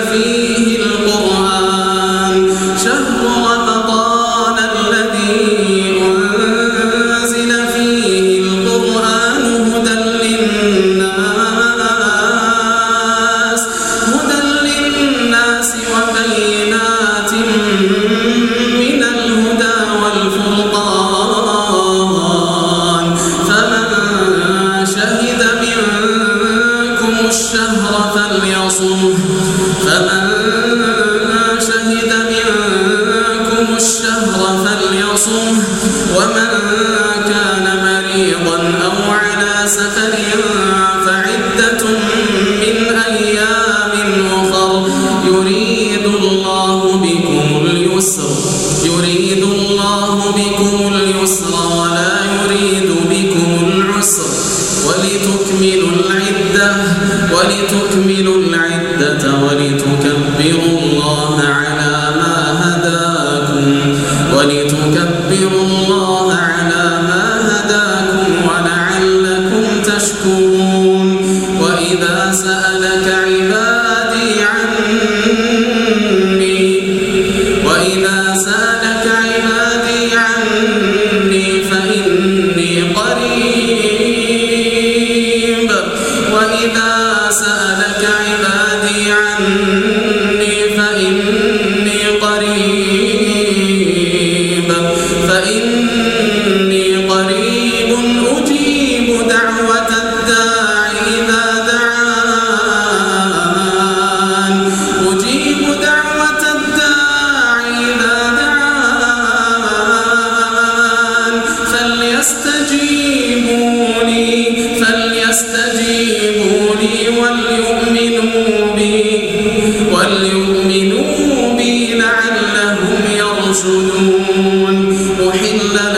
فيه ولتكملوا العدة ولتكبروا الله على ما هداكم. ولتكبروا الله على ما هداكم ولعلكم تشكرون. وإذا سألك عبادي فليستجيبوا لي وليؤمنوا بي وليؤمنوا بي لعلهم يرشدون. أحل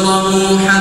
واشربوا حتى